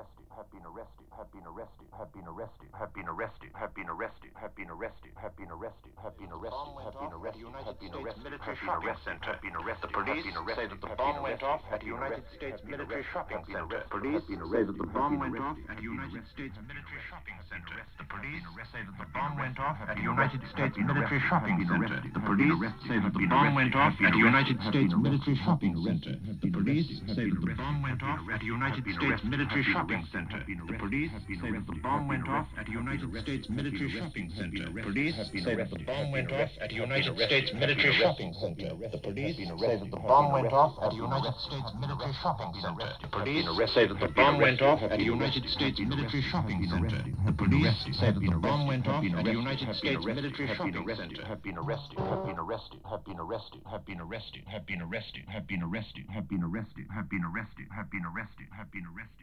arrested, have been arrested, have been arrested, have been arrested, have been arrested, have been arrested, have been arrested, have been arrested, have been arrested, have been arrested at the United States military shopping center. The police say that the bomb went off at a United States military shopping center. Police say that the bomb went off at a United States military shopping center. The police say that the bomb went off at the United States military shopping center. The police say that the bomb went off at the United States military shopping center. The police say that the bomb went off at the United States military shopping center. The police say that the bomb went off at the United States military shopping center. Police say that the bomb went off at a United States military shopping center. The police say that the bomb went off at a United States military shopping center. The police say that the bomb went off at a United States military shopping center. The police say that the bomb went off at a United States military shopping center. have been arrested, have been arrested, have been arrested, have been arrested, have been arrested, have been arrested, have been arrested, have been arrested, have been arrested, have been arrested, have been arrested, have been arrested, have been arrested, have been arrested.